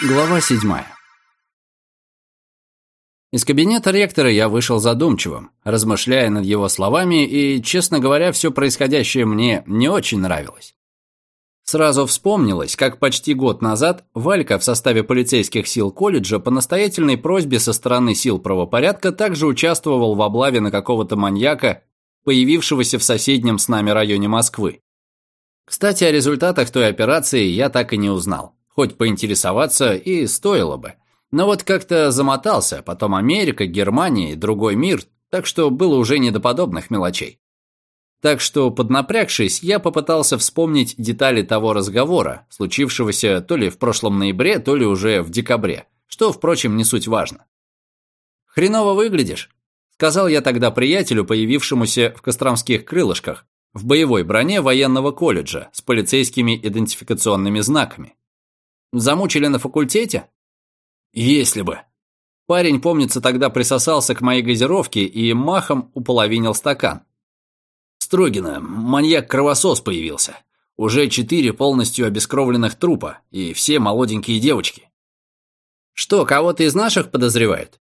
Глава седьмая. Из кабинета ректора я вышел задумчивым, размышляя над его словами, и, честно говоря, все происходящее мне не очень нравилось. Сразу вспомнилось, как почти год назад Валька в составе полицейских сил колледжа по настоятельной просьбе со стороны сил правопорядка также участвовал в облаве на какого-то маньяка, появившегося в соседнем с нами районе Москвы. Кстати, о результатах той операции я так и не узнал. Хоть поинтересоваться и стоило бы. Но вот как-то замотался, потом Америка, Германия и другой мир, так что было уже не до подобных мелочей. Так что, поднапрягшись, я попытался вспомнить детали того разговора, случившегося то ли в прошлом ноябре, то ли уже в декабре, что, впрочем, не суть важно. «Хреново выглядишь», — сказал я тогда приятелю, появившемуся в Костромских крылышках, в боевой броне военного колледжа с полицейскими идентификационными знаками. Замучили на факультете? Если бы. Парень, помнится, тогда присосался к моей газировке и махом уполовинил стакан. Строгина, маньяк-кровосос появился. Уже четыре полностью обескровленных трупа, и все молоденькие девочки. Что, кого-то из наших подозревают?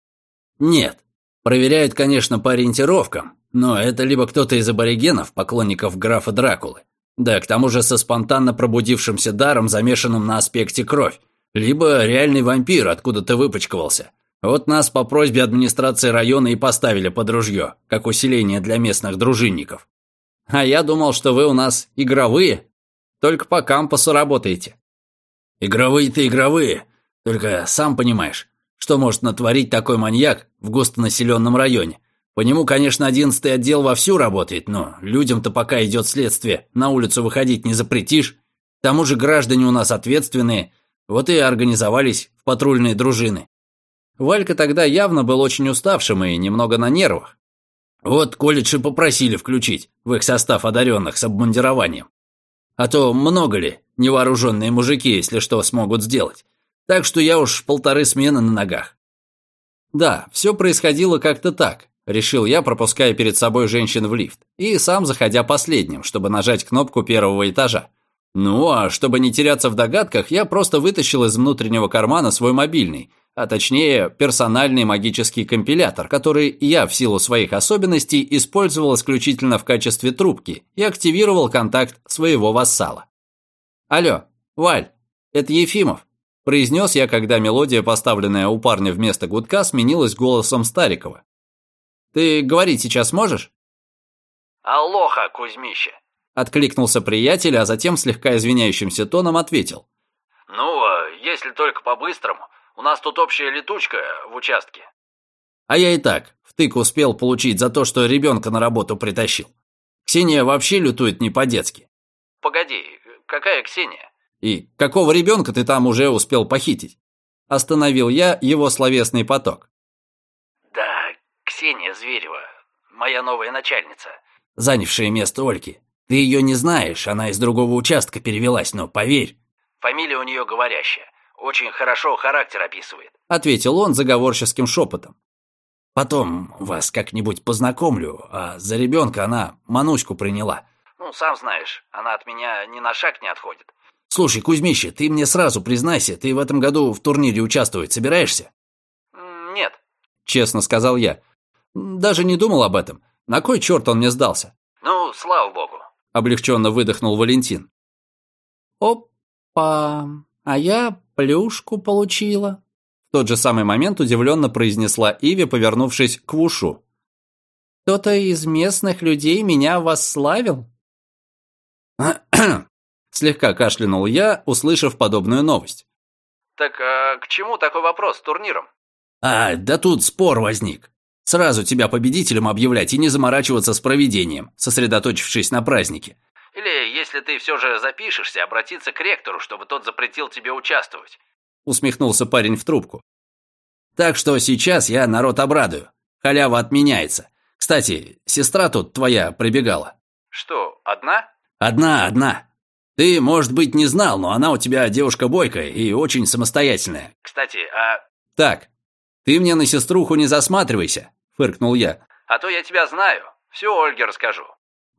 Нет. Проверяют, конечно, по ориентировкам, но это либо кто-то из аборигенов, поклонников графа Дракулы, да, к тому же со спонтанно пробудившимся даром, замешанным на аспекте кровь. Либо реальный вампир откуда-то выпачкывался. Вот нас по просьбе администрации района и поставили под ружье, как усиление для местных дружинников. А я думал, что вы у нас игровые, только по кампусу работаете. Игровые-то игровые, только сам понимаешь, что может натворить такой маньяк в густонаселенном районе. По нему, конечно, одиннадцатый отдел вовсю работает, но людям-то пока идет следствие, на улицу выходить не запретишь. К тому же граждане у нас ответственные, вот и организовались в патрульные дружины. Валька тогда явно был очень уставшим и немного на нервах. Вот колледжи попросили включить в их состав одаренных с обмундированием. А то много ли невооруженные мужики, если что, смогут сделать. Так что я уж полторы смены на ногах. Да, все происходило как-то так. Решил я, пропуская перед собой женщин в лифт, и сам заходя последним, чтобы нажать кнопку первого этажа. Ну, а чтобы не теряться в догадках, я просто вытащил из внутреннего кармана свой мобильный, а точнее персональный магический компилятор, который я в силу своих особенностей использовал исключительно в качестве трубки и активировал контакт своего вассала. «Алло, Валь, это Ефимов», – произнес я, когда мелодия, поставленная у парня вместо гудка, сменилась голосом Старикова. Ты говорить сейчас можешь?» «Алоха, Кузьмище!» Откликнулся приятель, а затем слегка извиняющимся тоном ответил. «Ну, а если только по-быстрому. У нас тут общая летучка в участке». А я и так втык успел получить за то, что ребенка на работу притащил. Ксения вообще лютует не по-детски. «Погоди, какая Ксения?» «И какого ребенка ты там уже успел похитить?» Остановил я его словесный поток. Ксения Зверева, моя новая начальница. Занявшая место Ольки. Ты ее не знаешь, она из другого участка перевелась, но поверь. Фамилия у нее говорящая. Очень хорошо характер описывает. Ответил он заговорческим шепотом. Потом вас как-нибудь познакомлю, а за ребенка она Мануську приняла. Ну, сам знаешь, она от меня ни на шаг не отходит. Слушай, Кузьмище, ты мне сразу признайся, ты в этом году в турнире участвовать собираешься? Нет. Честно сказал я. Даже не думал об этом. На кой черт он мне сдался? Ну, слава богу. Облегченно выдохнул Валентин. Опа, а я плюшку получила. В тот же самый момент удивленно произнесла Иви, повернувшись к Вушу. Кто-то из местных людей меня восславил? Слегка кашлянул я, услышав подобную новость. Так а к чему такой вопрос с турниром? А, да тут спор возник. Сразу тебя победителем объявлять и не заморачиваться с проведением, сосредоточившись на празднике. Или, если ты все же запишешься, обратиться к ректору, чтобы тот запретил тебе участвовать. Усмехнулся парень в трубку. Так что сейчас я народ обрадую. Халява отменяется. Кстати, сестра тут твоя прибегала. Что, одна? Одна, одна. Ты, может быть, не знал, но она у тебя девушка бойкая и очень самостоятельная. Кстати, а... Так, ты мне на сеструху не засматривайся. – фыркнул я. «А то я тебя знаю. Все Ольге расскажу».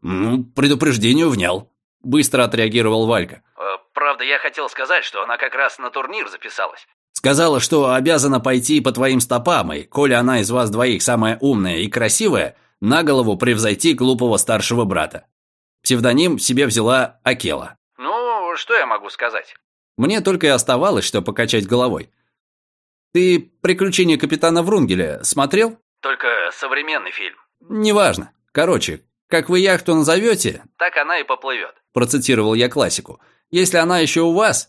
«Ну, предупреждению внял», – быстро отреагировал Валька. Э, «Правда, я хотел сказать, что она как раз на турнир записалась. Сказала, что обязана пойти по твоим стопам, и, коли она из вас двоих самая умная и красивая, на голову превзойти глупого старшего брата. Псевдоним себе взяла Акела. Ну, что я могу сказать? Мне только и оставалось, что покачать головой. Ты «Приключения капитана Врунгеля» смотрел? Только современный фильм. Неважно. Короче, как вы яхту назовете, Так она и поплывет. процитировал я классику. Если она еще у вас,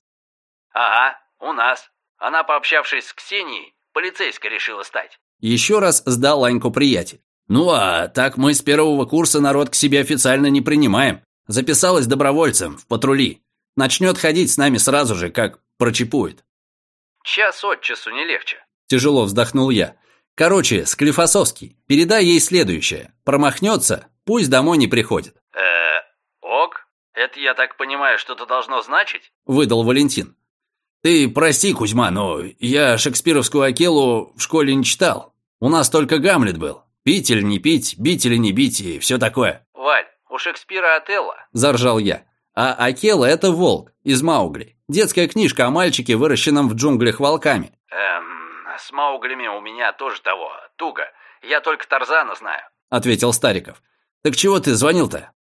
Ага, у нас. Она, пообщавшись с Ксенией, полицейской решила стать. еще раз сдал Аньку приятель. Ну а так мы с первого курса народ к себе официально не принимаем. Записалась добровольцем в патрули. Начнет ходить с нами сразу же, как прочипует. Час от часу не легче. Тяжело вздохнул я. Короче, Склифосовский, передай ей следующее. Промахнется, пусть домой не приходит. Э, ок? Это, я так понимаю, что-то должно значить? Выдал Валентин. Ты прости, Кузьма, но я шекспировскую Акелу в школе не читал. У нас только Гамлет был. Пить или не пить, бить или не бить и все такое. Валь, у Шекспира Отелло. Заржал я. А Акела это волк из Маугли. Детская книжка о мальчике, выращенном в джунглях волками. Эм, с Мауглями у меня тоже того, туго. Я только Тарзана знаю. Ответил Стариков. Так чего ты звонил-то?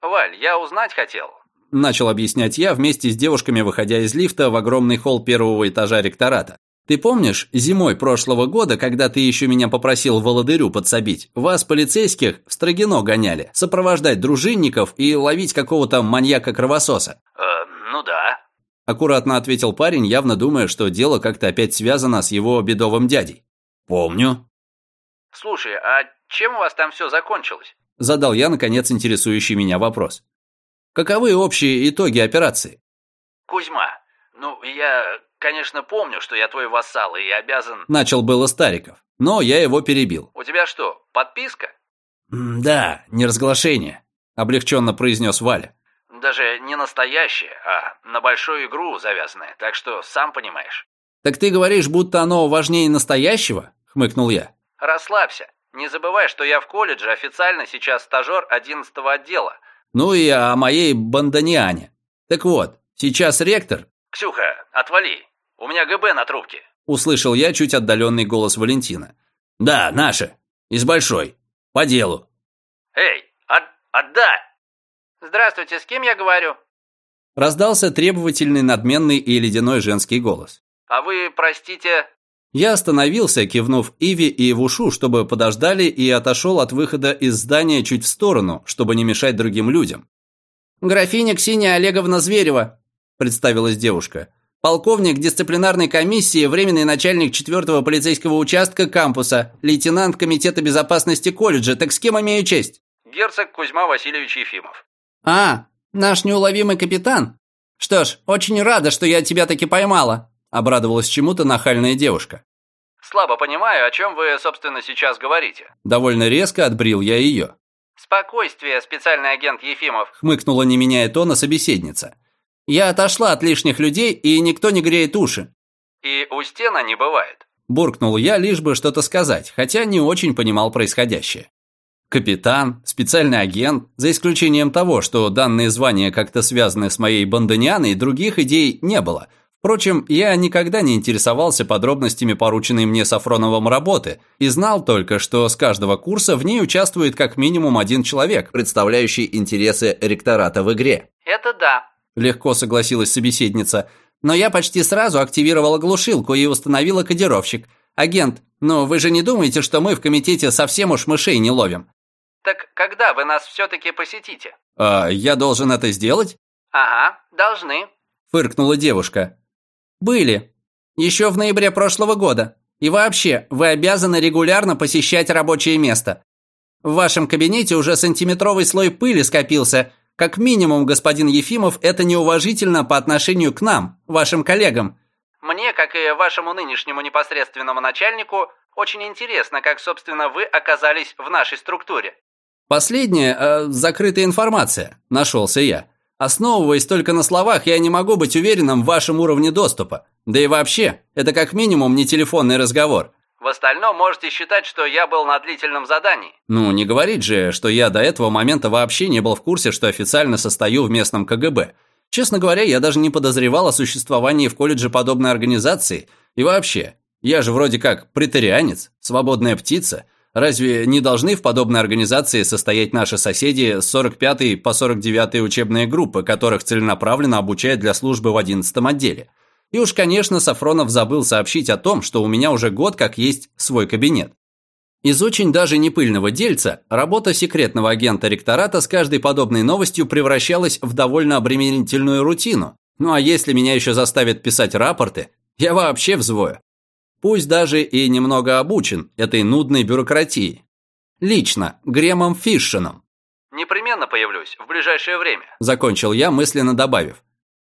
Валь, я узнать хотел. Начал объяснять я вместе с девушками, выходя из лифта в огромный холл первого этажа ректората. Ты помнишь, зимой прошлого года, когда ты еще меня попросил володырю подсобить, вас, полицейских, в Строгино гоняли, сопровождать дружинников и ловить какого-то маньяка-кровососа? Э, ну да. Аккуратно ответил парень, явно думая, что дело как-то опять связано с его бедовым дядей. Помню. Слушай, а чем у вас там все закончилось? Задал я, наконец, интересующий меня вопрос. Каковы общие итоги операции? Кузьма, ну я, конечно, помню, что я твой вассал и обязан... Начал было Стариков, но я его перебил. У тебя что, подписка? «Да, неразглашение», – облегченно произнес Валя. Даже не настоящая, а на большую игру завязанная, так что сам понимаешь. «Так ты говоришь, будто оно важнее настоящего?» – хмыкнул я. Расслабься. Не забывай, что я в колледже официально сейчас стажер 11 отдела. Ну и о моей бандониане. Так вот, сейчас ректор, Ксюха, отвали. У меня ГБ на трубке. услышал я чуть отдаленный голос Валентина. Да, наша. Из большой. По делу. Эй, от, отдай! Здравствуйте, с кем я говорю? Раздался требовательный, надменный и ледяной женский голос. А вы, простите... Я остановился, кивнув Иве и Вушу, чтобы подождали, и отошел от выхода из здания чуть в сторону, чтобы не мешать другим людям. «Графиня Ксения Олеговна Зверева», – представилась девушка. «Полковник дисциплинарной комиссии, временный начальник 4-го полицейского участка кампуса, лейтенант Комитета безопасности колледжа. Так с кем имею честь?» Герцог Кузьма Васильевич Ефимов. «А, наш неуловимый капитан? Что ж, очень рада, что я тебя таки поймала», – обрадовалась чему-то нахальная девушка. Слабо понимаю, о чем вы, собственно, сейчас говорите. Довольно резко отбрил я ее. Спокойствие, специальный агент Ефимов. Хмыкнула, не меняя тона, собеседница. «Я отошла от лишних людей, и никто не греет уши», И у стена не бывает. буркнул я, лишь бы что-то сказать, хотя не очень понимал происходящее. Капитан, специальный агент, за исключением того, что данные звания как-то связаны с моей бандонианой, других идей не было. Впрочем, я никогда не интересовался подробностями порученной мне Сафроновым работы и знал только, что с каждого курса в ней участвует как минимум один человек, представляющий интересы ректората в игре. Это да. Легко согласилась собеседница. Но я почти сразу активировала глушилку и установила кодировщик. Агент, ну вы же не думаете, что мы в комитете совсем уж мышей не ловим? Так когда вы нас все-таки посетите? А я должен это сделать? Ага, должны. Фыркнула девушка. Были. Еще в ноябре прошлого года. И вообще, вы обязаны регулярно посещать рабочее место. В вашем кабинете уже сантиметровый слой пыли скопился. Как минимум, господин Ефимов, это неуважительно по отношению к нам, вашим коллегам. Мне, как и вашему нынешнему непосредственному начальнику, очень интересно, как, собственно, вы оказались в нашей структуре. Последнее э, закрытая информация, нашелся я. Основываясь только на словах, я не могу быть уверенным в вашем уровне доступа. Да и вообще, это как минимум не телефонный разговор. В остальном можете считать, что я был на длительном задании. Ну, не говорить же, что я до этого момента вообще не был в курсе, что официально состою в местном КГБ. Честно говоря, я даже не подозревал о существовании в колледже подобной организации, И вообще, я же вроде как претарианец, свободная птица. Разве не должны в подобной организации состоять наши соседи с 45-й по 49-й учебные группы, которых целенаправленно обучают для службы в 11-м отделе? И уж, конечно, Сафронов забыл сообщить о том, что у меня уже год как есть свой кабинет. Из очень даже непыльного дельца работа секретного агента ректората с каждой подобной новостью превращалась в довольно обременительную рутину. Ну а если меня еще заставят писать рапорты, я вообще взвою пусть даже и немного обучен этой нудной бюрократии. Лично, Гремом Фишином. «Непременно появлюсь, в ближайшее время», – закончил я, мысленно добавив.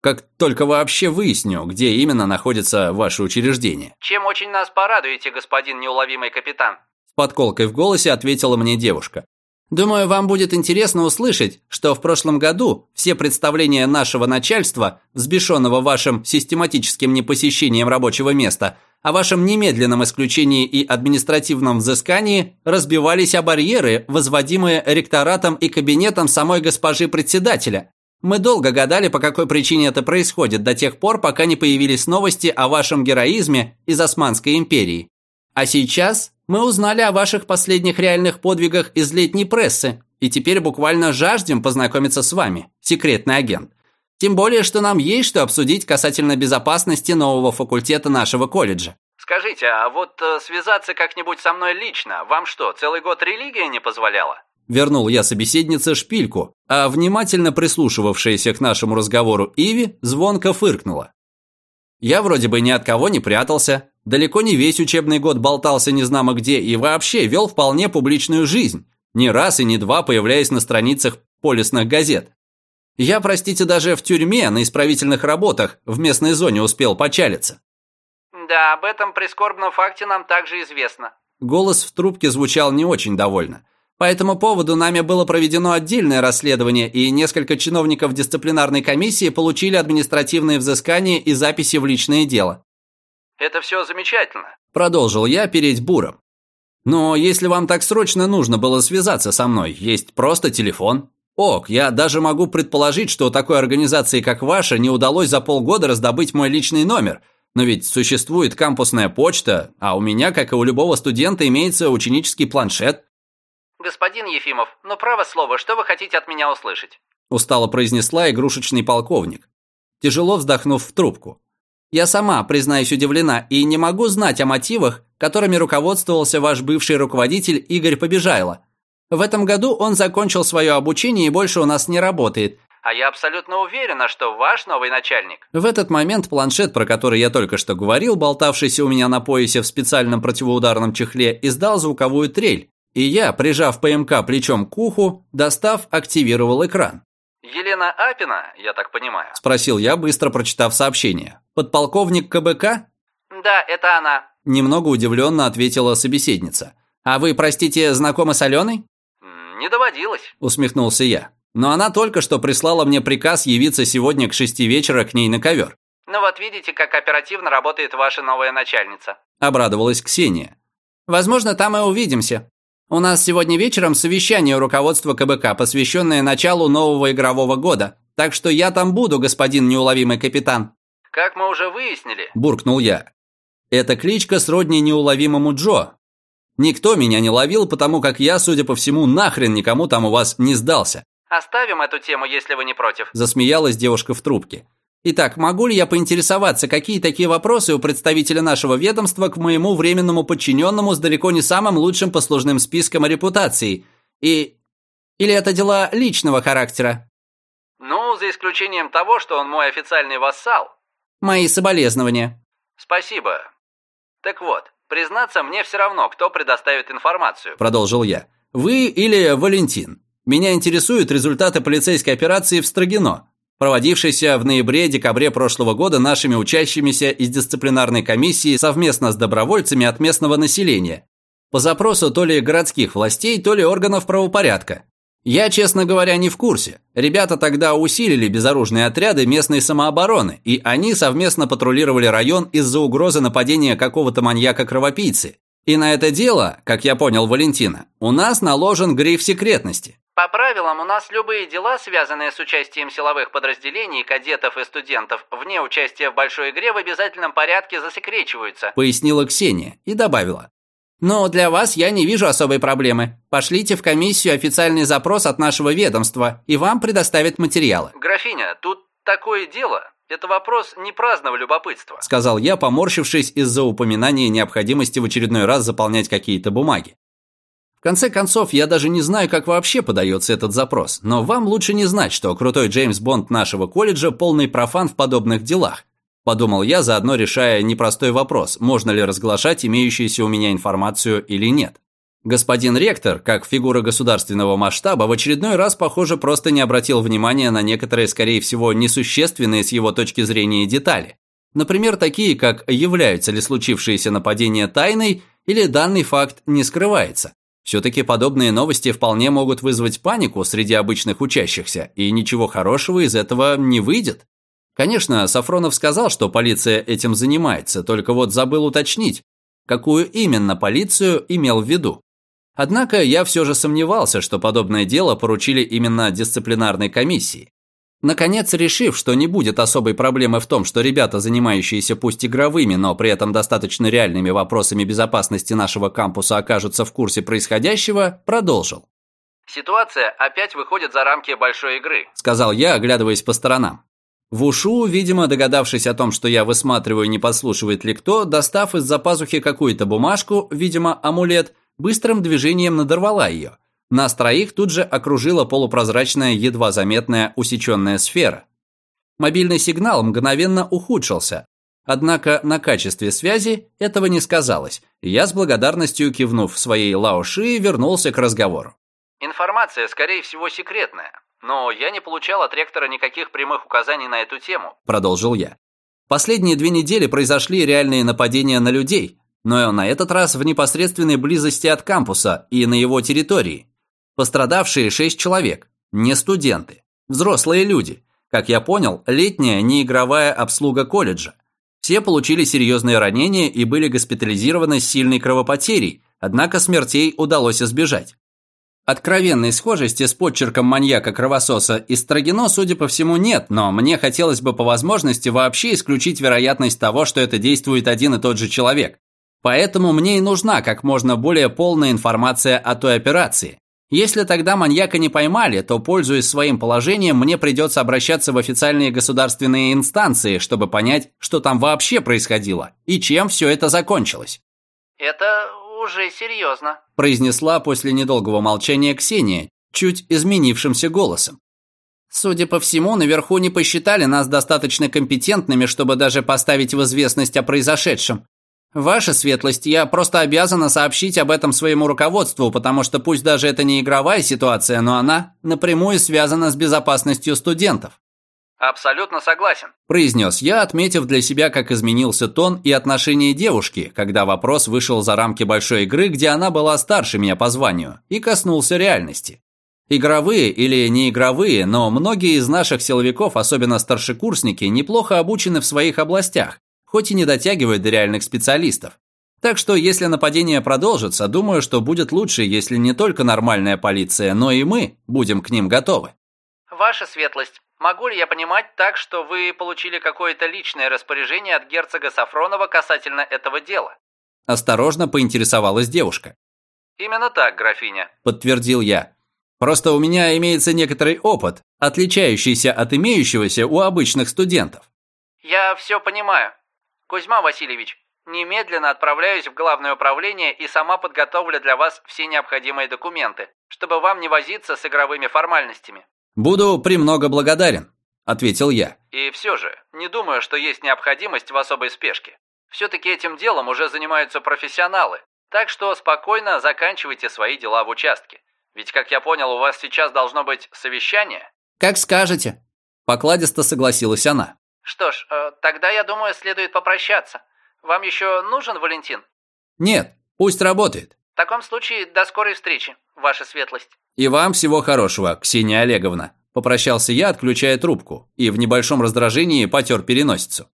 «Как только вообще выясню, где именно находится ваше учреждение». «Чем очень нас порадуете, господин неуловимый капитан?» С подколкой в голосе ответила мне девушка. Думаю, вам будет интересно услышать, что в прошлом году все представления нашего начальства, взбешенного вашим систематическим непосещением рабочего места – о вашем немедленном исключении и административном взыскании разбивались о барьеры, возводимые ректоратом и кабинетом самой госпожи председателя. Мы долго гадали, по какой причине это происходит, до тех пор, пока не появились новости о вашем героизме из Османской империи. А сейчас мы узнали о ваших последних реальных подвигах из летней прессы, и теперь буквально жаждем познакомиться с вами, секретный агент. Тем более, что нам есть что обсудить касательно безопасности нового факультета нашего колледжа. Скажите, а вот э, связаться как-нибудь со мной лично, вам что, целый год религия не позволяла? Вернул я собеседнице шпильку, а внимательно прислушивавшаяся к нашему разговору Иви звонко фыркнула. Я вроде бы ни от кого не прятался, далеко не весь учебный год болтался незнамо где и вообще вел вполне публичную жизнь, ни раз и ни два появляясь на страницах полисных газет. Я, простите, даже в тюрьме на исправительных работах в местной зоне успел почалиться. Да, об этом прискорбном факте нам также известно. Голос в трубке звучал не очень довольно. По этому поводу нами было проведено отдельное расследование, и несколько чиновников дисциплинарной комиссии получили административные взыскания и записи в личное дело. «Это все замечательно», – продолжил я перед буром. «Но если вам так срочно нужно было связаться со мной, есть просто телефон. Ок, я даже могу предположить, что такой организации, как ваша, не удалось за полгода раздобыть мой личный номер. Но ведь существует кампусная почта, а у меня, как и у любого студента, имеется ученический планшет. «Господин Ефимов, ну право слово, что вы хотите от меня услышать?» Устало произнесла игрушечный полковник, тяжело вздохнув в трубку. «Я сама, признаюсь, удивлена и не могу знать о мотивах, которыми руководствовался ваш бывший руководитель Игорь Побежайло. В этом году он закончил свое обучение и больше у нас не работает. А я абсолютно уверена, что ваш новый начальник. В этот момент планшет, про который я только что говорил, болтавшийся у меня на поясе в специальном противоударном чехле, издал звуковую трель. И я, прижав ПМК плечом к уху, достав, активировал экран. «Елена Апина, я так понимаю?» Спросил я, быстро прочитав сообщение. «Подполковник КБК?» «Да, это она». Немного удивленно ответила собеседница. «А вы, простите, знакомы с Аленой?» не доводилось», – усмехнулся я. «Но она только что прислала мне приказ явиться сегодня к шести вечера к ней на ковер». «Ну вот видите, как оперативно работает ваша новая начальница», – обрадовалась Ксения. «Возможно, там и увидимся. У нас сегодня вечером совещание у руководства КБК, посвященное началу нового игрового года. Так что я там буду, господин неуловимый капитан». «Как мы уже выяснили», – буркнул я. «Это кличка сродни неуловимому Джо, Никто меня не ловил, потому как я, судя по всему, нахрен никому там у вас не сдался. «Оставим эту тему, если вы не против», – засмеялась девушка в трубке. «Итак, могу ли я поинтересоваться, какие такие вопросы у представителя нашего ведомства к моему временному подчиненному с далеко не самым лучшим послужным списком репутации? И... Или это дела личного характера?» «Ну, за исключением того, что он мой официальный вассал». «Мои соболезнования». «Спасибо. Так вот, Признаться, мне все равно, кто предоставит информацию. Продолжил я. Вы или Валентин. Меня интересуют результаты полицейской операции в Строгино, проводившейся в ноябре-декабре прошлого года нашими учащимися из дисциплинарной комиссии совместно с добровольцами от местного населения. По запросу то ли городских властей, то ли органов правопорядка. Я, честно говоря, не в курсе. Ребята тогда усилили безоружные отряды местной самообороны, и они совместно патрулировали район из-за угрозы нападения какого-то маньяка-кровопийцы. И на это дело, как я понял Валентина, у нас наложен гриф секретности. По правилам, у нас любые дела, связанные с участием силовых подразделений, кадетов и студентов, вне участия в большой игре, в обязательном порядке засекречиваются. Пояснила Ксения и добавила. Но для вас я не вижу особой проблемы. Пошлите в комиссию официальный запрос от нашего ведомства, и вам предоставят материалы. Графиня, тут такое дело. Это вопрос не праздного любопытства. Сказал я, поморщившись из-за упоминания необходимости в очередной раз заполнять какие-то бумаги. В конце концов, я даже не знаю, как вообще подается этот запрос, но вам лучше не знать, что крутой Джеймс Бонд нашего колледжа полный профан в подобных делах. Подумал я, заодно решая непростой вопрос, можно ли разглашать имеющуюся у меня информацию или нет. Господин ректор, как фигура государственного масштаба, в очередной раз, похоже, просто не обратил внимания на некоторые, скорее всего, несущественные с его точки зрения детали. Например, такие, как являются ли случившиеся нападения тайной или данный факт не скрывается. Все-таки подобные новости вполне могут вызвать панику среди обычных учащихся, и ничего хорошего из этого не выйдет. Конечно, Сафронов сказал, что полиция этим занимается, только вот забыл уточнить, какую именно полицию имел в виду. Однако я все же сомневался, что подобное дело поручили именно дисциплинарной комиссии. Наконец, решив, что не будет особой проблемы в том, что ребята, занимающиеся пусть игровыми, но при этом достаточно реальными вопросами безопасности нашего кампуса окажутся в курсе происходящего, продолжил. «Ситуация опять выходит за рамки большой игры», — сказал я, оглядываясь по сторонам. В ушу, видимо, догадавшись о том, что я высматриваю, не подслушивает ли кто, достав из-за пазухи какую-то бумажку, видимо, амулет, быстрым движением надорвала ее — нас троих тут же окружила полупрозрачная, едва заметная усеченная сфера. Мобильный сигнал мгновенно ухудшился, однако на качестве связи этого не сказалось, я с благодарностью кивнув своей лаоши вернулся к разговору. «Информация, скорее всего, секретная, но я не получал от ректора никаких прямых указаний на эту тему», продолжил я. Последние две недели произошли реальные нападения на людей, но на этот раз в непосредственной близости от кампуса и на его территории. Пострадавшие шесть человек, не студенты, взрослые люди. Как я понял, летняя неигровая обслуга колледжа. Все получили серьезные ранения и были госпитализированы с сильной кровопотерей, однако смертей удалось избежать. Откровенной схожести с подчерком маньяка-кровососа и Строгино, судя по всему, нет, но мне хотелось бы по возможности вообще исключить вероятность того, что это действует один и тот же человек. Поэтому мне и нужна как можно более полная информация о той операции. Если тогда маньяка не поймали, то, пользуясь своим положением, мне придется обращаться в официальные государственные инстанции, чтобы понять, что там вообще происходило и чем все это закончилось. «Это уже серьезно», – произнесла после недолгого молчания Ксения, чуть изменившимся голосом. Судя по всему, наверху не посчитали нас достаточно компетентными, чтобы даже поставить в известность о произошедшем. «Ваша светлость, я просто обязана сообщить об этом своему руководству, потому что пусть даже это не игровая ситуация, но она напрямую связана с безопасностью студентов». «Абсолютно согласен», – произнес я, отметив для себя, как изменился тон и отношение девушки, когда вопрос вышел за рамки большой игры, где она была старше меня по званию, и коснулся реальности. Игровые или неигровые, но многие из наших силовиков, особенно старшекурсники, неплохо обучены в своих областях, хоть и не дотягивает до реальных специалистов. Так что, если нападение продолжится, думаю, что будет лучше, если не только нормальная полиция, но и мы будем к ним готовы. Ваша светлость, могу ли я понимать так, что вы получили какое-то личное распоряжение от герцога Сафронова касательно этого дела? Осторожно поинтересовалась девушка. Именно так, графиня, подтвердил я. Просто у меня имеется некоторый опыт, отличающийся от имеющегося у обычных студентов. Я все понимаю. Кузьма Васильевич, немедленно отправляюсь в главное управление и сама подготовлю для вас все необходимые документы, чтобы вам не возиться с игровыми формальностями. Буду премного благодарен, ответил я. И все же, не думаю, что есть необходимость в особой спешке. Все-таки этим делом уже занимаются профессионалы, так что спокойно заканчивайте свои дела в участке. Ведь, как я понял, у вас сейчас должно быть совещание. Как скажете, покладисто согласилась она. Что ж, э, тогда, я думаю, следует попрощаться. Вам еще нужен Валентин? Нет, пусть работает. В таком случае, до скорой встречи, ваша светлость. И вам всего хорошего, Ксения Олеговна. Попрощался я, отключая трубку, и в небольшом раздражении потер переносицу.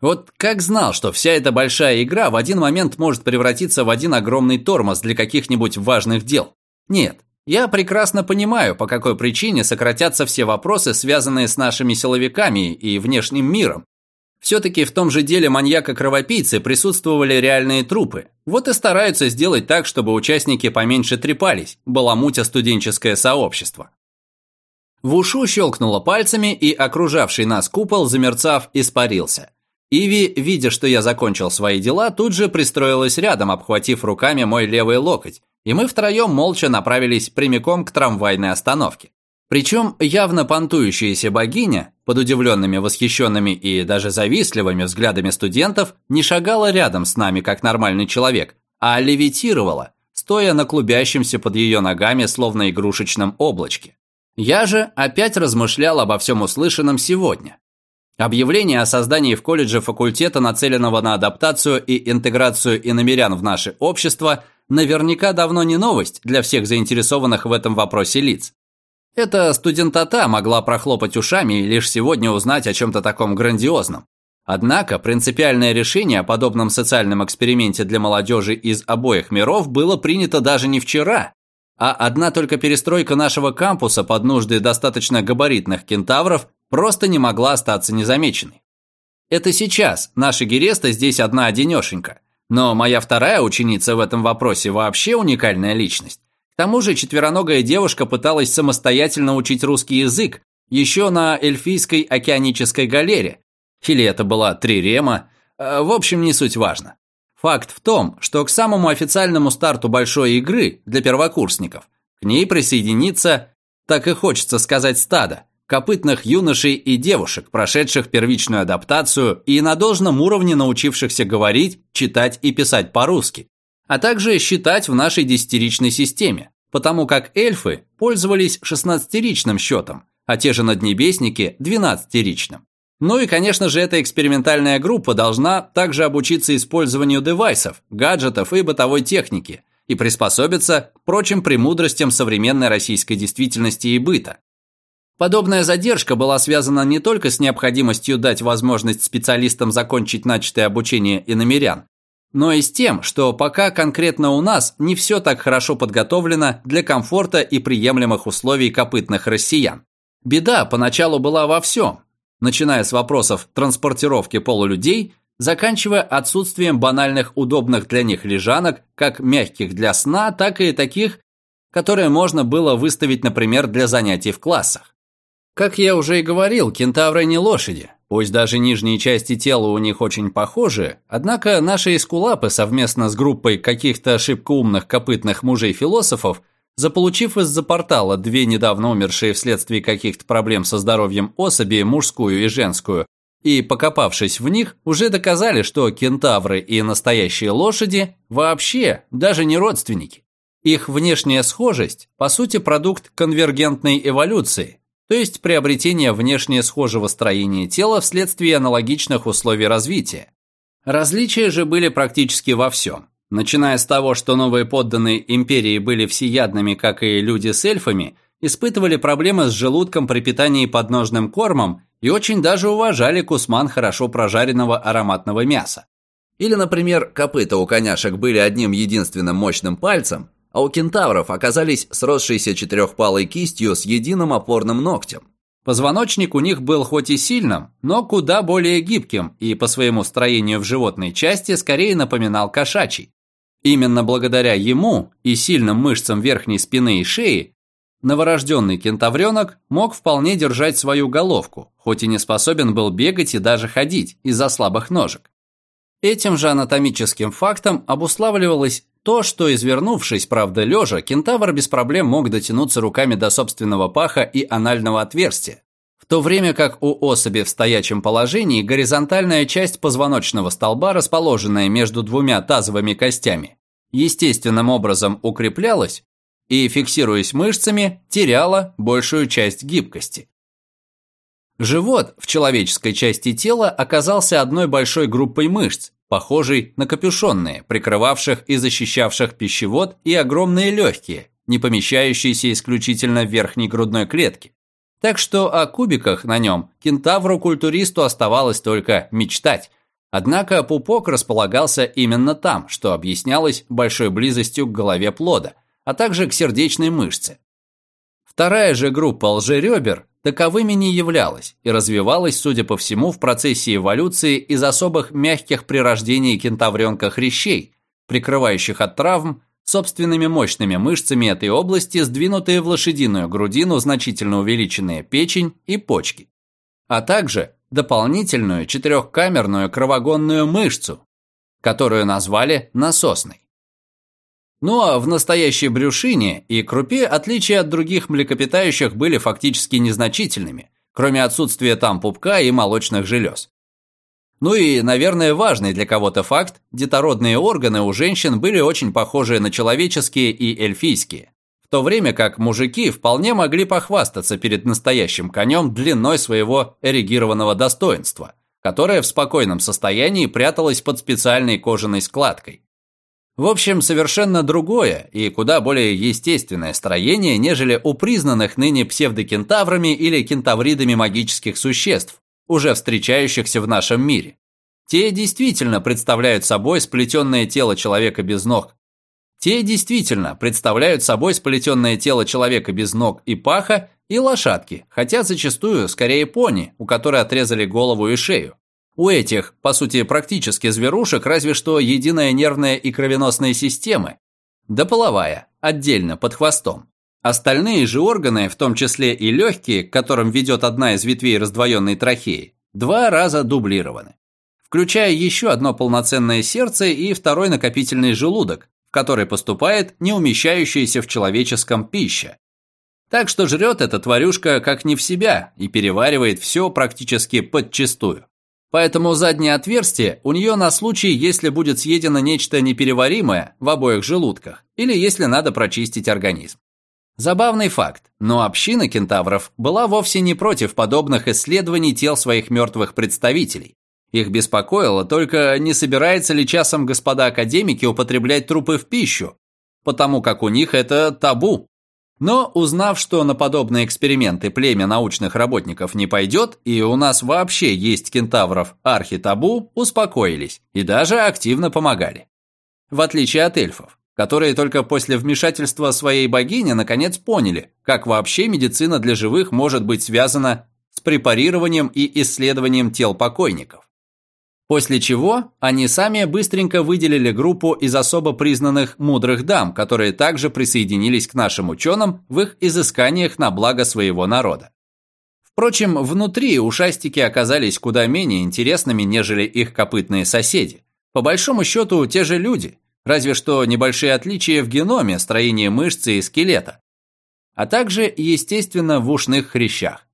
Вот как знал, что вся эта большая игра в один момент может превратиться в один огромный тормоз для каких-нибудь важных дел? Нет, я прекрасно понимаю, по какой причине сократятся все вопросы, связанные с нашими силовиками и внешним миром. Все-таки в том же деле маньяка-кровопийцы присутствовали реальные трупы. Вот и стараются сделать так, чтобы участники поменьше трепались, баламутя студенческое сообщество. В ушу щелкнуло пальцами, и окружавший нас купол, замерцав, испарился. Иви, видя, что я закончил свои дела, тут же пристроилась рядом, обхватив руками мой левый локоть, и мы втроем молча направились прямиком к трамвайной остановке. Причем явно понтующаяся богиня, под удивленными, восхищенными и даже завистливыми взглядами студентов, не шагала рядом с нами, как нормальный человек, а левитировала, стоя на клубящемся под ее ногами, словно игрушечном облачке. Я же опять размышлял обо всем услышанном сегодня. Объявление о создании в колледже факультета, нацеленного на адаптацию и интеграцию иномерян в наше общество, наверняка давно не новость для всех заинтересованных в этом вопросе лиц. Эта студентата могла прохлопать ушами и лишь сегодня узнать о чем-то таком грандиозном. Однако принципиальное решение о подобном социальном эксперименте для молодежи из обоих миров было принято даже не вчера, а одна только перестройка нашего кампуса под нужды достаточно габаритных кентавров просто не могла остаться незамеченной. Это сейчас наша Гереста здесь одна-одинешенька, но моя вторая ученица в этом вопросе вообще уникальная личность. К тому же четвероногая девушка пыталась самостоятельно учить русский язык еще на эльфийской океанической галере. Или это была трирема, э, в общем, не суть важно. Факт в том, что к самому официальному старту большой игры для первокурсников к ней присоединится, так и хочется сказать, стадо, копытных юношей и девушек, прошедших первичную адаптацию и на должном уровне научившихся говорить, читать и писать по-русски, а также считать в нашей десятиричной системе, потому как эльфы пользовались 16-ричным счетом, а те же наднебесники – 12-ричным. Ну и, конечно же, эта экспериментальная группа должна также обучиться использованию девайсов, гаджетов и бытовой техники и приспособиться к прочим премудростям современной российской действительности и быта. Подобная задержка была связана не только с необходимостью дать возможность специалистам закончить начатое обучение иномерян, но и с тем, что пока конкретно у нас не все так хорошо подготовлено для комфорта и приемлемых условий копытных россиян. Беда поначалу была во всем, начиная с вопросов транспортировки полулюдей, заканчивая отсутствием банальных удобных для них лежанок, как мягких для сна, так и таких, которые можно было выставить, например, для занятий в классах. Как я уже и говорил, кентавры не лошади. Пусть даже нижние части тела у них очень похожи, однако наши эскулапы совместно с группой каких-то ошибко умных копытных мужей-философов, заполучив из-за портала две недавно умершие вследствие каких-то проблем со здоровьем особи, мужскую и женскую, и, покопавшись в них, уже доказали, что кентавры и настоящие лошади вообще даже не родственники. Их внешняя схожесть, по сути, продукт конвергентной эволюции – то есть приобретение внешне схожего строения тела вследствие аналогичных условий развития. Различия же были практически во всем. Начиная с того, что новые подданные империи были всеядными, как и люди с эльфами, испытывали проблемы с желудком при питании подножным кормом и очень даже уважали кусман хорошо прожаренного ароматного мяса. Или, например, копыта у коняшек были одним единственным мощным пальцем, а у кентавров оказались сросшейся четырехпалой кистью с единым опорным ногтем. Позвоночник у них был хоть и сильным, но куда более гибким и по своему строению в животной части скорее напоминал кошачий. Именно благодаря ему и сильным мышцам верхней спины и шеи новорожденный кентавренок мог вполне держать свою головку, хоть и не способен был бегать и даже ходить из-за слабых ножек. Этим же анатомическим фактом обуславливалось то, что, извернувшись, правда, лежа, кентавр без проблем мог дотянуться руками до собственного паха и анального отверстия, в то время как у особи в стоячем положении горизонтальная часть позвоночного столба, расположенная между двумя тазовыми костями, естественным образом укреплялась и, фиксируясь мышцами, теряла большую часть гибкости. Живот в человеческой части тела оказался одной большой группой мышц, похожий на капюшонные, прикрывавших и защищавших пищевод, и огромные легкие, не помещающиеся исключительно в верхней грудной клетке. Так что о кубиках на нем кентавру-культуристу оставалось только мечтать, Однако пупок располагался именно там, что объяснялось большой близостью к голове плода, а также к сердечной мышце. Вторая же группа лжеребер таковыми не являлась и развивалась, судя по всему, в процессе эволюции из особых мягких при рождении кентавренка хрящей, прикрывающих от травм собственными мощными мышцами этой области, сдвинутые в лошадиную грудину значительно увеличенные печень и почки, а также дополнительную четырехкамерную кровогонную мышцу, которую назвали насосной. Ну а в настоящей брюшине и крупе отличия от других млекопитающих были фактически незначительными, кроме отсутствия там пупка и молочных желез. Ну и, наверное, важный для кого-то факт, детородные органы у женщин были очень похожи на человеческие и эльфийские, в то время как мужики вполне могли похвастаться перед настоящим конем длиной своего эрегированного достоинства, которое в спокойном состоянии пряталось под специальной кожаной складкой. В общем, совершенно другое и куда более естественное строение, нежели у признанных ныне псевдокентаврами или кентавридами магических существ, уже встречающихся в нашем мире. Те действительно представляют собой сплетенное тело человека без ног. Те действительно представляют собой сплетенное тело человека без ног и паха, и лошадки, хотя зачастую скорее пони, у которой отрезали голову и шею. У этих, по сути, практически зверушек, разве что единая нервная и кровеносная системы, да половая, отдельно, под хвостом. Остальные же органы, в том числе и легкие, к которым ведет одна из ветвей раздвоенной трахеи, два раза дублированы. Включая еще одно полноценное сердце и второй накопительный желудок, в который поступает не умещающаяся в человеческом пища. Так что жрет эта тварюшка как не в себя и переваривает все практически подчистую. Поэтому заднее отверстие у нее на случай, если будет съедено нечто непереваримое в обоих желудках, или если надо прочистить организм. Забавный факт, но община кентавров была вовсе не против подобных исследований тел своих мертвых представителей. Их беспокоило только, не собирается ли часом господа академики употреблять трупы в пищу, потому как у них это табу. Но узнав, что на подобные эксперименты племя научных работников не пойдет, и у нас вообще есть кентавров архитабу, успокоились и даже активно помогали. В отличие от эльфов, которые только после вмешательства своей богини наконец поняли, как вообще медицина для живых может быть связана с препарированием и исследованием тел покойников. После чего они сами быстренько выделили группу из особо признанных мудрых дам, которые также присоединились к нашим ученым в их изысканиях на благо своего народа. Впрочем, внутри ушастики оказались куда менее интересными, нежели их копытные соседи. По большому счету, те же люди, разве что небольшие отличия в геноме, строении мышцы и скелета, а также, естественно, в ушных хрящах.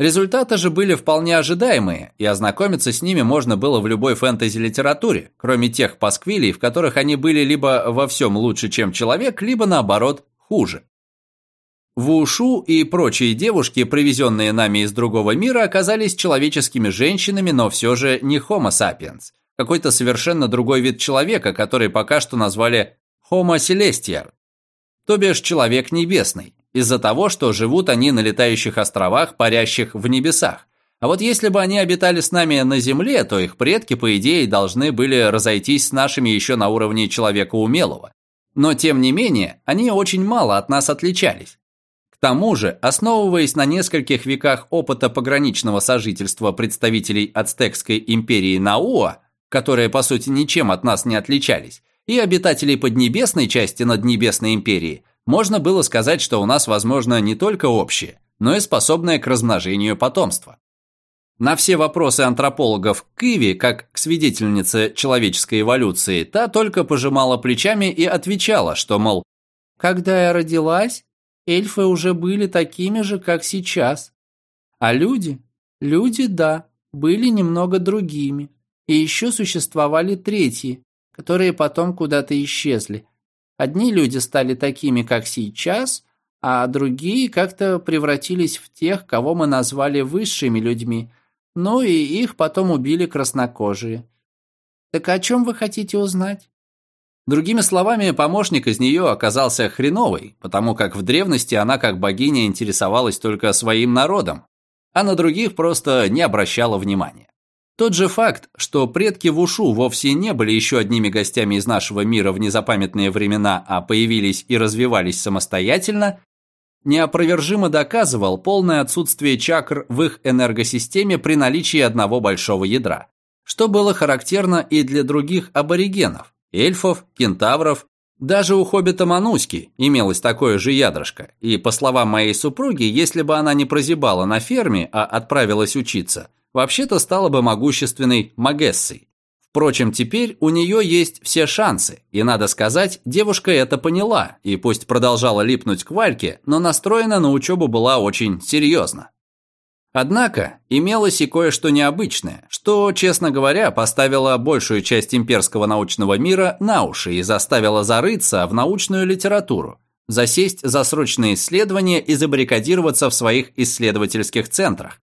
Результаты же были вполне ожидаемые, и ознакомиться с ними можно было в любой фэнтези-литературе, кроме тех пасквилей, в которых они были либо во всем лучше, чем человек, либо наоборот, хуже. Вушу и прочие девушки, привезенные нами из другого мира, оказались человеческими женщинами, но все же не Homo sapiens, какой-то совершенно другой вид человека, который пока что назвали Homo celestial, то бишь человек небесный из-за того, что живут они на летающих островах, парящих в небесах. А вот если бы они обитали с нами на Земле, то их предки, по идее, должны были разойтись с нашими еще на уровне человека умелого. Но, тем не менее, они очень мало от нас отличались. К тому же, основываясь на нескольких веках опыта пограничного сожительства представителей Ацтекской империи Науа, которые, по сути, ничем от нас не отличались, и обитателей поднебесной части Наднебесной империи, можно было сказать, что у нас, возможно, не только общее, но и способное к размножению потомства. На все вопросы антропологов к Иви, как к свидетельнице человеческой эволюции, та только пожимала плечами и отвечала, что, мол, «Когда я родилась, эльфы уже были такими же, как сейчас. А люди? Люди, да, были немного другими. И еще существовали третьи, которые потом куда-то исчезли. Одни люди стали такими, как сейчас, а другие как-то превратились в тех, кого мы назвали высшими людьми, ну и их потом убили краснокожие. Так о чем вы хотите узнать? Другими словами, помощник из нее оказался хреновый, потому как в древности она как богиня интересовалась только своим народом, а на других просто не обращала внимания. Тот же факт, что предки Вушу вовсе не были еще одними гостями из нашего мира в незапамятные времена, а появились и развивались самостоятельно, неопровержимо доказывал полное отсутствие чакр в их энергосистеме при наличии одного большого ядра, что было характерно и для других аборигенов, эльфов, кентавров, даже у хоббита Мануськи имелось такое же ядрышко, и, по словам моей супруги, если бы она не прозябала на ферме, а отправилась учиться – вообще-то стала бы могущественной Магессой. Впрочем, теперь у нее есть все шансы, и, надо сказать, девушка это поняла, и пусть продолжала липнуть к Вальке, но настроена на учебу была очень серьезно. Однако, имелось и кое-что необычное, что, честно говоря, поставило большую часть имперского научного мира на уши и заставило зарыться в научную литературу, засесть за срочные исследования и забаррикадироваться в своих исследовательских центрах,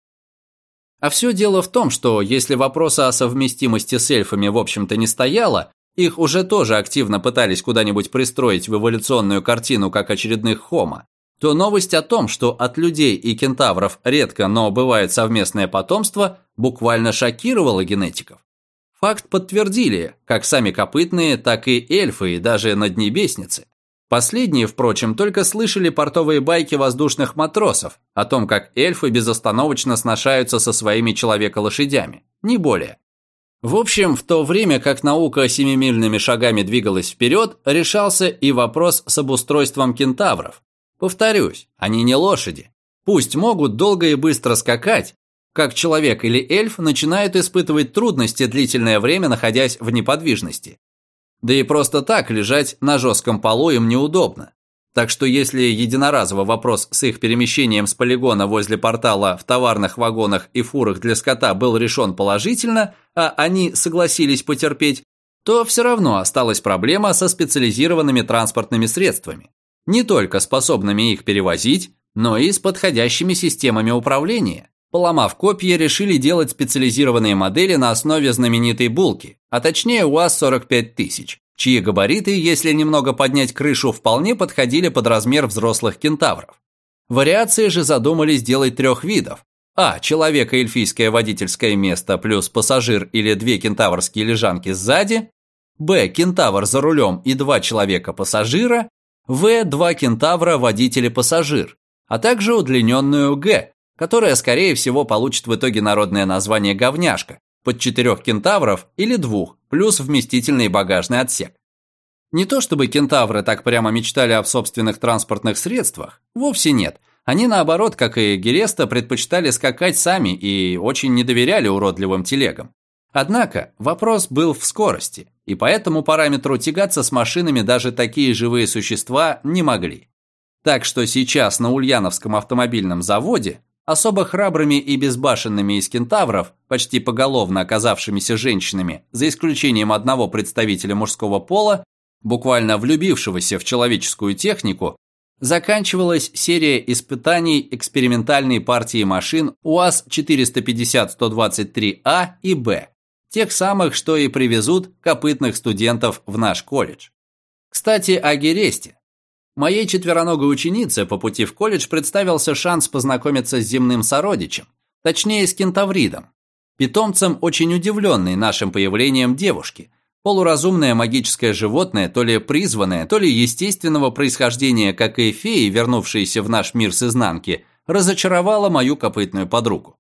а все дело в том, что если вопроса о совместимости с эльфами в общем-то не стояло, их уже тоже активно пытались куда-нибудь пристроить в эволюционную картину как очередных хомо, то новость о том, что от людей и кентавров редко, но бывает совместное потомство, буквально шокировала генетиков. Факт подтвердили как сами копытные, так и эльфы и даже наднебесницы. Последние, впрочем, только слышали портовые байки воздушных матросов о том, как эльфы безостановочно сношаются со своими человека-лошадями, не более. В общем, в то время как наука семимильными шагами двигалась вперед, решался и вопрос с обустройством кентавров. Повторюсь, они не лошади. Пусть могут долго и быстро скакать, как человек или эльф начинают испытывать трудности длительное время, находясь в неподвижности. Да и просто так лежать на жестком полу им неудобно. Так что если единоразово вопрос с их перемещением с полигона возле портала в товарных вагонах и фурах для скота был решен положительно, а они согласились потерпеть, то все равно осталась проблема со специализированными транспортными средствами, не только способными их перевозить, но и с подходящими системами управления. Поломав копья, решили делать специализированные модели на основе знаменитой булки, а точнее УАЗ-45 чьи габариты, если немного поднять крышу, вполне подходили под размер взрослых кентавров. Вариации же задумали сделать трех видов. А. Человеко-эльфийское водительское место плюс пассажир или две кентаврские лежанки сзади. Б. Кентавр за рулем и два человека-пассажира. В. Два кентавра водители-пассажир. А также удлиненную Г, которая, скорее всего, получит в итоге народное название «говняшка», под четырех кентавров или двух, плюс вместительный багажный отсек. Не то чтобы кентавры так прямо мечтали о собственных транспортных средствах, вовсе нет. Они, наоборот, как и Гереста, предпочитали скакать сами и очень не доверяли уродливым телегам. Однако вопрос был в скорости, и по этому параметру тягаться с машинами даже такие живые существа не могли. Так что сейчас на Ульяновском автомобильном заводе Особо храбрыми и безбашенными из кентавров, почти поголовно оказавшимися женщинами, за исключением одного представителя мужского пола, буквально влюбившегося в человеческую технику, заканчивалась серия испытаний экспериментальной партии машин УАЗ-450-123А и Б, тех самых, что и привезут копытных студентов в наш колледж. Кстати, о Гересте. Моей четвероногой ученице по пути в колледж представился шанс познакомиться с земным сородичем, точнее с кентавридом, питомцем, очень удивленной нашим появлением девушки, полуразумное магическое животное, то ли призванное, то ли естественного происхождения, как и феи, вернувшиеся в наш мир с изнанки, разочаровало мою копытную подругу.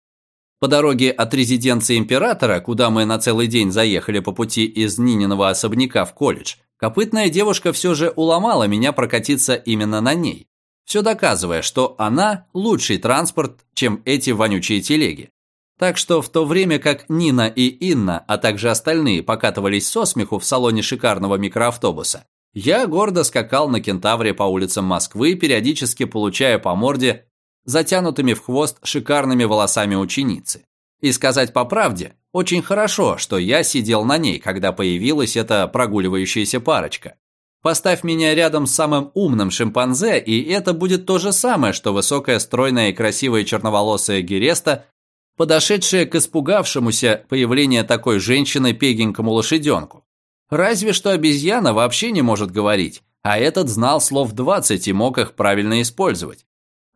По дороге от резиденции императора, куда мы на целый день заехали по пути из Нининого особняка в колледж, Копытная девушка все же уломала меня прокатиться именно на ней, все доказывая, что она лучший транспорт, чем эти вонючие телеги. Так что в то время как Нина и Инна, а также остальные покатывались со смеху в салоне шикарного микроавтобуса, я гордо скакал на кентавре по улицам Москвы, периодически получая по морде затянутыми в хвост шикарными волосами ученицы. И сказать по правде, очень хорошо, что я сидел на ней, когда появилась эта прогуливающаяся парочка. Поставь меня рядом с самым умным шимпанзе, и это будет то же самое, что высокая, стройная и красивая черноволосая Гереста, подошедшая к испугавшемуся появления такой женщины пегенькому лошаденку. Разве что обезьяна вообще не может говорить, а этот знал слов 20 и мог их правильно использовать.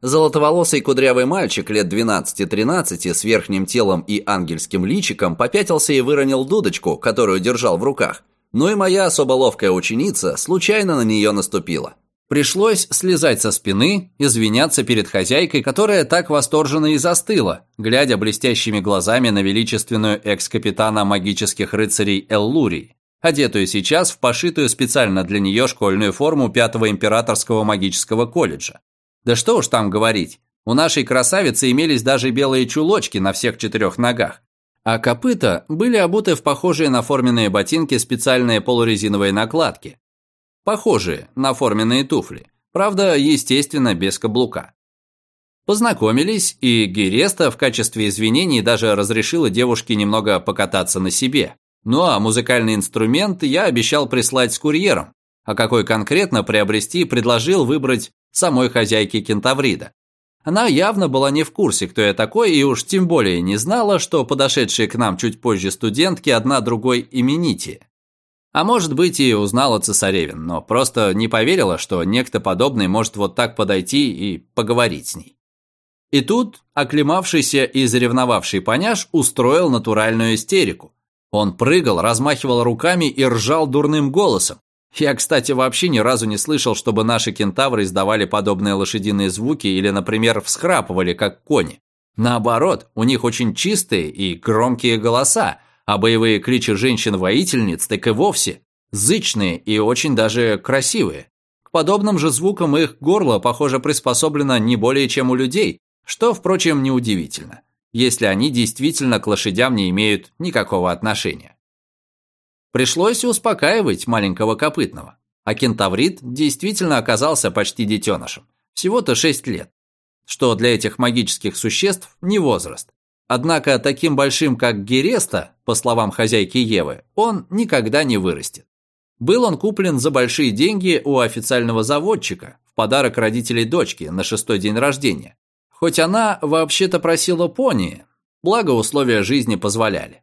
Золотоволосый кудрявый мальчик лет 12-13 с верхним телом и ангельским личиком попятился и выронил дудочку, которую держал в руках. Ну и моя особо ловкая ученица случайно на нее наступила. Пришлось слезать со спины, извиняться перед хозяйкой, которая так восторженно и застыла, глядя блестящими глазами на величественную экс-капитана магических рыцарей Эллурии, одетую сейчас в пошитую специально для нее школьную форму Пятого Императорского магического колледжа. Да что уж там говорить, у нашей красавицы имелись даже белые чулочки на всех четырех ногах. А копыта были обуты в похожие на форменные ботинки специальные полурезиновые накладки. Похожие на форменные туфли. Правда, естественно, без каблука. Познакомились, и Гереста в качестве извинений даже разрешила девушке немного покататься на себе. Ну а музыкальный инструмент я обещал прислать с курьером, а какой конкретно приобрести предложил выбрать самой хозяйки кентаврида. Она явно была не в курсе, кто я такой, и уж тем более не знала, что подошедшие к нам чуть позже студентки одна другой именитие. А может быть и узнала цесаревин, но просто не поверила, что некто подобный может вот так подойти и поговорить с ней. И тут оклемавшийся и заревновавший поняш устроил натуральную истерику. Он прыгал, размахивал руками и ржал дурным голосом, я, кстати, вообще ни разу не слышал, чтобы наши кентавры издавали подобные лошадиные звуки или, например, всхрапывали, как кони. Наоборот, у них очень чистые и громкие голоса, а боевые кличи женщин-воительниц так и вовсе зычные и очень даже красивые. К подобным же звукам их горло, похоже, приспособлено не более чем у людей, что, впрочем, неудивительно, если они действительно к лошадям не имеют никакого отношения. Пришлось успокаивать маленького копытного. А кентаврит действительно оказался почти детенышем. Всего-то 6 лет. Что для этих магических существ не возраст. Однако таким большим, как Гереста, по словам хозяйки Евы, он никогда не вырастет. Был он куплен за большие деньги у официального заводчика в подарок родителей дочки на шестой день рождения. Хоть она вообще-то просила пони, благо условия жизни позволяли.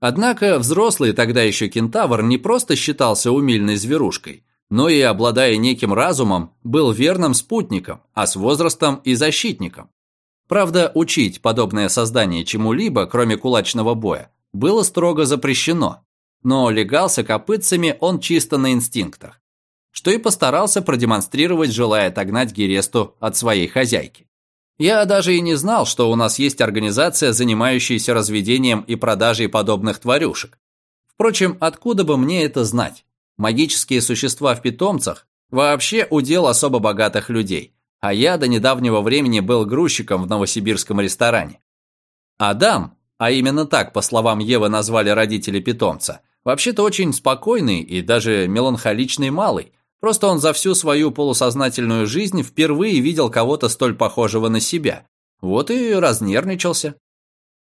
Однако взрослый тогда еще кентавр не просто считался умильной зверушкой, но и, обладая неким разумом, был верным спутником, а с возрастом и защитником. Правда, учить подобное создание чему-либо, кроме кулачного боя, было строго запрещено, но легался копытцами он чисто на инстинктах, что и постарался продемонстрировать, желая отогнать Гересту от своей хозяйки. Я даже и не знал, что у нас есть организация, занимающаяся разведением и продажей подобных тварюшек. Впрочем, откуда бы мне это знать? Магические существа в питомцах вообще удел особо богатых людей, а я до недавнего времени был грузчиком в новосибирском ресторане. Адам, а именно так, по словам Евы, назвали родители питомца, вообще-то очень спокойный и даже меланхоличный малый, Просто он за всю свою полусознательную жизнь впервые видел кого-то столь похожего на себя. Вот и разнервничался.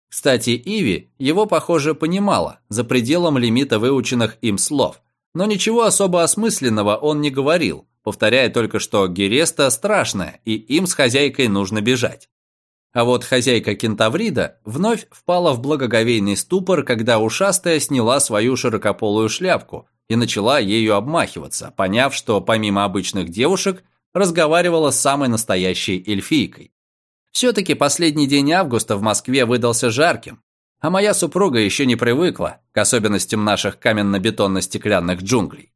Кстати, Иви его, похоже, понимала, за пределом лимита выученных им слов. Но ничего особо осмысленного он не говорил, повторяя только, что Гереста страшная, и им с хозяйкой нужно бежать. А вот хозяйка кентаврида вновь впала в благоговейный ступор, когда ушастая сняла свою широкополую шляпку, и начала ею обмахиваться, поняв, что помимо обычных девушек разговаривала с самой настоящей эльфийкой. Все-таки последний день августа в Москве выдался жарким, а моя супруга еще не привыкла к особенностям наших каменно-бетонно-стеклянных джунглей.